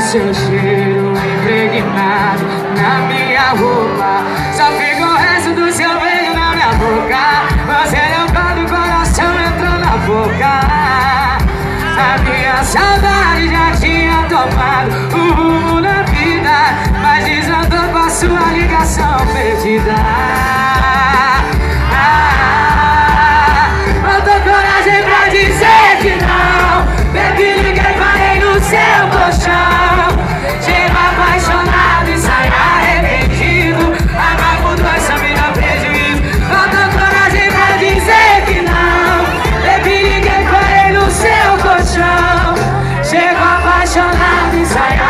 seu cheiro impregnado na minha roupa. Só fica o resto do seu beijo na minha boca. Você deu quando o coração entrou na boca. A minha saudade já tinha tomado o rumo special hand inside